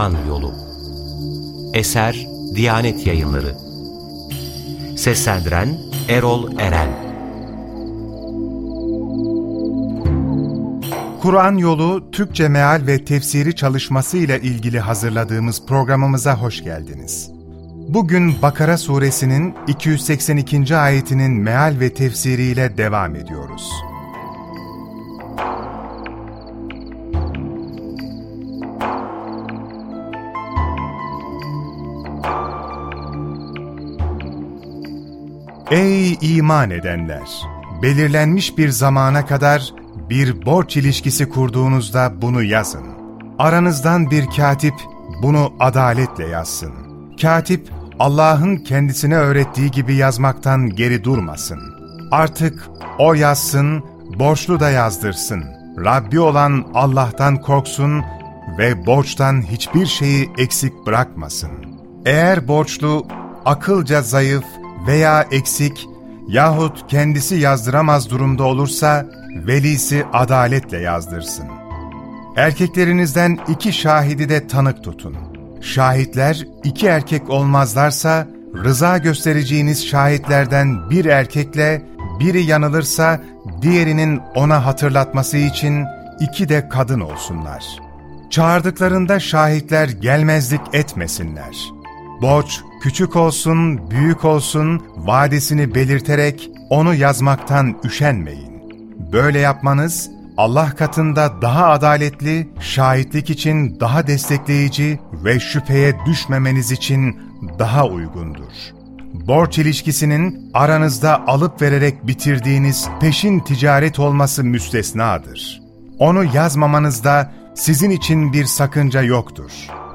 Kur'an Yolu Eser Diyanet Yayınları Seslendiren Erol Eren Kur'an Yolu Türkçe Meal ve Tefsiri çalışması ile ilgili hazırladığımız programımıza hoş geldiniz. Bugün Bakara suresinin 282. ayetinin meal ve tefsiriyle devam ediyoruz. Ey iman edenler! Belirlenmiş bir zamana kadar bir borç ilişkisi kurduğunuzda bunu yazın. Aranızdan bir katip bunu adaletle yazsın. Katip, Allah'ın kendisine öğrettiği gibi yazmaktan geri durmasın. Artık o yazsın, borçlu da yazdırsın. Rabbi olan Allah'tan korksun ve borçtan hiçbir şeyi eksik bırakmasın. Eğer borçlu, akılca zayıf veya eksik yahut kendisi yazdıramaz durumda olursa, velisi adaletle yazdırsın. Erkeklerinizden iki şahidi de tanık tutun. Şahitler iki erkek olmazlarsa, rıza göstereceğiniz şahitlerden bir erkekle, biri yanılırsa diğerinin ona hatırlatması için iki de kadın olsunlar. Çağırdıklarında şahitler gelmezlik etmesinler. Borç küçük olsun, büyük olsun vadesini belirterek onu yazmaktan üşenmeyin. Böyle yapmanız Allah katında daha adaletli, şahitlik için daha destekleyici ve şüpheye düşmemeniz için daha uygundur. Borç ilişkisinin aranızda alıp vererek bitirdiğiniz peşin ticaret olması müstesnadır. Onu yazmamanızda sizin için bir sakınca yoktur.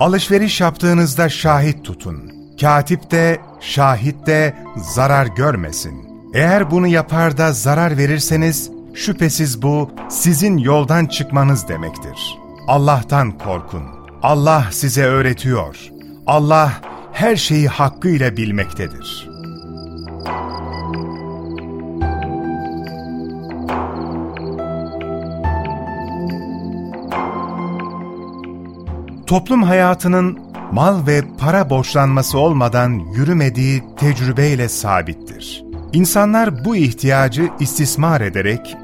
Alışveriş yaptığınızda şahit tutun. Katip de, şahit de zarar görmesin. Eğer bunu yapar da zarar verirseniz, şüphesiz bu sizin yoldan çıkmanız demektir. Allah'tan korkun. Allah size öğretiyor. Allah her şeyi hakkıyla bilmektedir. Toplum hayatının mal ve para borçlanması olmadan yürümediği tecrübeyle sabittir. İnsanlar bu ihtiyacı istismar ederek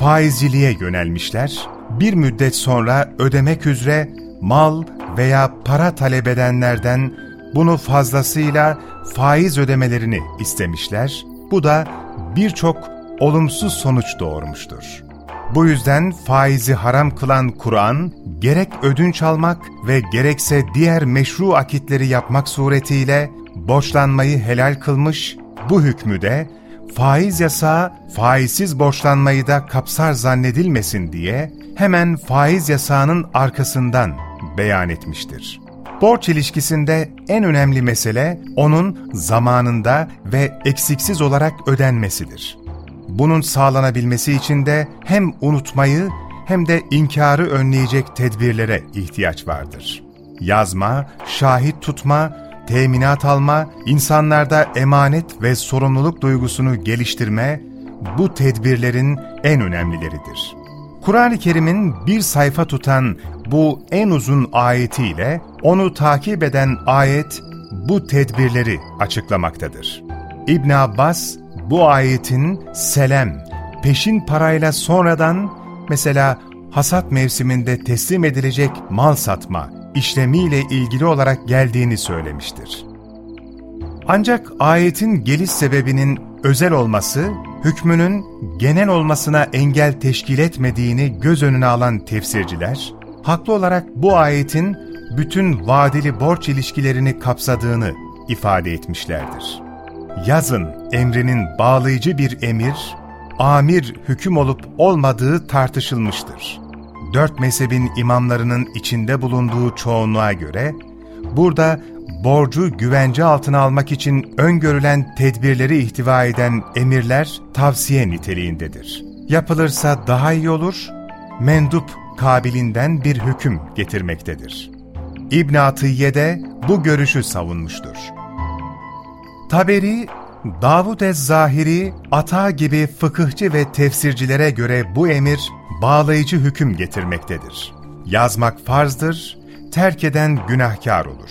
faizciliğe yönelmişler, bir müddet sonra ödemek üzere mal veya para talep edenlerden bunu fazlasıyla faiz ödemelerini istemişler, bu da birçok olumsuz sonuç doğurmuştur. Bu yüzden faizi haram kılan Kur'an, gerek ödünç almak ve gerekse diğer meşru akitleri yapmak suretiyle borçlanmayı helal kılmış, bu hükmü de faiz yasağı faizsiz borçlanmayı da kapsar zannedilmesin diye hemen faiz yasağının arkasından beyan etmiştir. Borç ilişkisinde en önemli mesele onun zamanında ve eksiksiz olarak ödenmesidir. Bunun sağlanabilmesi için de hem unutmayı hem de inkarı önleyecek tedbirlere ihtiyaç vardır. Yazma, şahit tutma, teminat alma, insanlarda emanet ve sorumluluk duygusunu geliştirme, bu tedbirlerin en önemlileridir. Kur'an-ı Kerim'in bir sayfa tutan bu en uzun ayetiyle onu takip eden ayet bu tedbirleri açıklamaktadır. İbn Abbas bu ayetin selem, peşin parayla sonradan mesela hasat mevsiminde teslim edilecek mal satma işlemiyle ilgili olarak geldiğini söylemiştir. Ancak ayetin geliş sebebinin özel olması, hükmünün genel olmasına engel teşkil etmediğini göz önüne alan tefsirciler, haklı olarak bu ayetin bütün vadeli borç ilişkilerini kapsadığını ifade etmişlerdir yazın emrinin bağlayıcı bir emir, amir hüküm olup olmadığı tartışılmıştır. Dört mezhebin imamlarının içinde bulunduğu çoğunluğa göre, burada borcu güvence altına almak için öngörülen tedbirleri ihtiva eden emirler tavsiye niteliğindedir. Yapılırsa daha iyi olur, mendup kabilinden bir hüküm getirmektedir. İbn Atiyye de bu görüşü savunmuştur. Taberi, Davud Ez-Zahiri, Ata gibi fıkıhçı ve tefsircilere göre bu emir bağlayıcı hüküm getirmektedir. Yazmak farzdır, terk eden günahkar olur.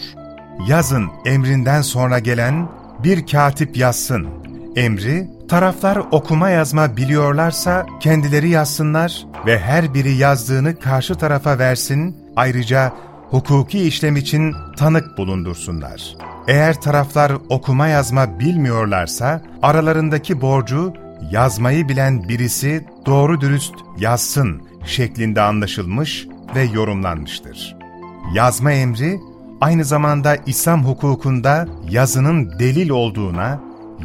Yazın emrinden sonra gelen bir katip yazsın. Emri, taraflar okuma yazma biliyorlarsa kendileri yazsınlar ve her biri yazdığını karşı tarafa versin, ayrıca hukuki işlem için tanık bulundursunlar. Eğer taraflar okuma yazma bilmiyorlarsa, aralarındaki borcu yazmayı bilen birisi doğru dürüst yazsın şeklinde anlaşılmış ve yorumlanmıştır. Yazma emri, aynı zamanda İslam hukukunda yazının delil olduğuna,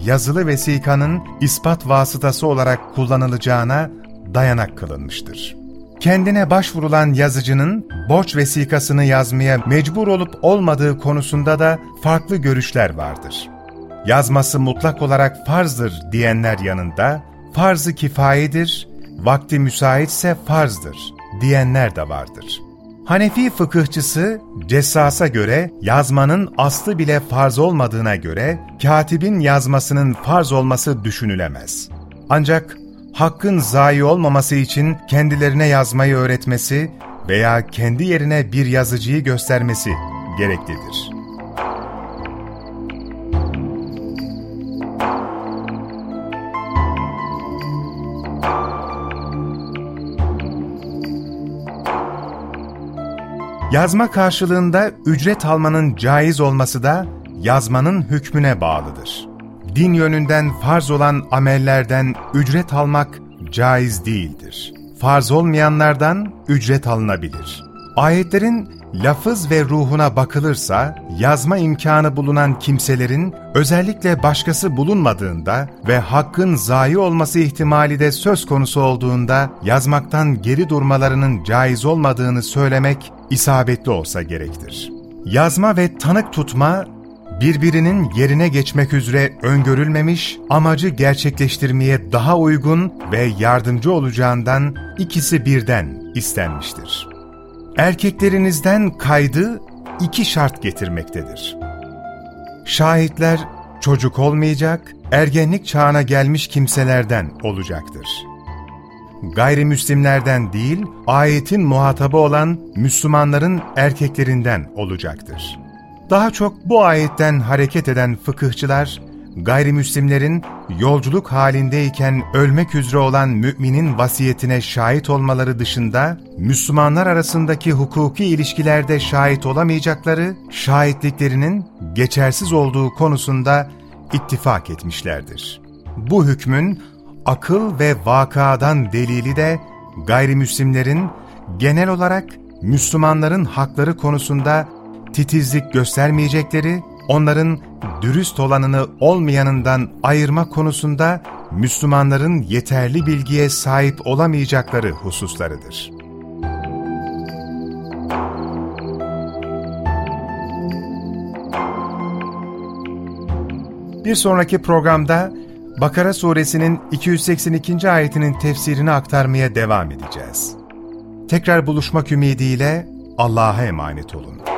yazılı vesikanın ispat vasıtası olarak kullanılacağına dayanak kılınmıştır. Kendine başvurulan yazıcının borç vesikasını yazmaya mecbur olup olmadığı konusunda da farklı görüşler vardır. Yazması mutlak olarak farzdır diyenler yanında, farz-ı kifayedir, vakti müsaitse farzdır diyenler de vardır. Hanefi fıkıhçısı Cessas'a göre yazmanın aslı bile farz olmadığına göre katibin yazmasının farz olması düşünülemez. Ancak hakkın zayi olmaması için kendilerine yazmayı öğretmesi veya kendi yerine bir yazıcıyı göstermesi gereklidir. Yazma karşılığında ücret almanın caiz olması da yazmanın hükmüne bağlıdır. Din yönünden farz olan amellerden ücret almak caiz değildir. Farz olmayanlardan ücret alınabilir. Ayetlerin lafız ve ruhuna bakılırsa, yazma imkanı bulunan kimselerin özellikle başkası bulunmadığında ve hakkın zayi olması ihtimali de söz konusu olduğunda yazmaktan geri durmalarının caiz olmadığını söylemek isabetli olsa gerektir. Yazma ve tanık tutma birbirinin yerine geçmek üzere öngörülmemiş, amacı gerçekleştirmeye daha uygun ve yardımcı olacağından ikisi birden istenmiştir. Erkeklerinizden kaydı iki şart getirmektedir. Şahitler çocuk olmayacak, ergenlik çağına gelmiş kimselerden olacaktır. Gayrimüslimlerden değil, ayetin muhatabı olan Müslümanların erkeklerinden olacaktır. Daha çok bu ayetten hareket eden fıkıhçılar, gayrimüslimlerin yolculuk halindeyken ölmek üzere olan müminin vasiyetine şahit olmaları dışında, Müslümanlar arasındaki hukuki ilişkilerde şahit olamayacakları, şahitliklerinin geçersiz olduğu konusunda ittifak etmişlerdir. Bu hükmün akıl ve vakadan delili de gayrimüslimlerin genel olarak Müslümanların hakları konusunda titizlik göstermeyecekleri, onların dürüst olanını olmayanından ayırma konusunda Müslümanların yeterli bilgiye sahip olamayacakları hususlarıdır. Bir sonraki programda Bakara suresinin 282. ayetinin tefsirini aktarmaya devam edeceğiz. Tekrar buluşmak ümidiyle Allah'a emanet olun.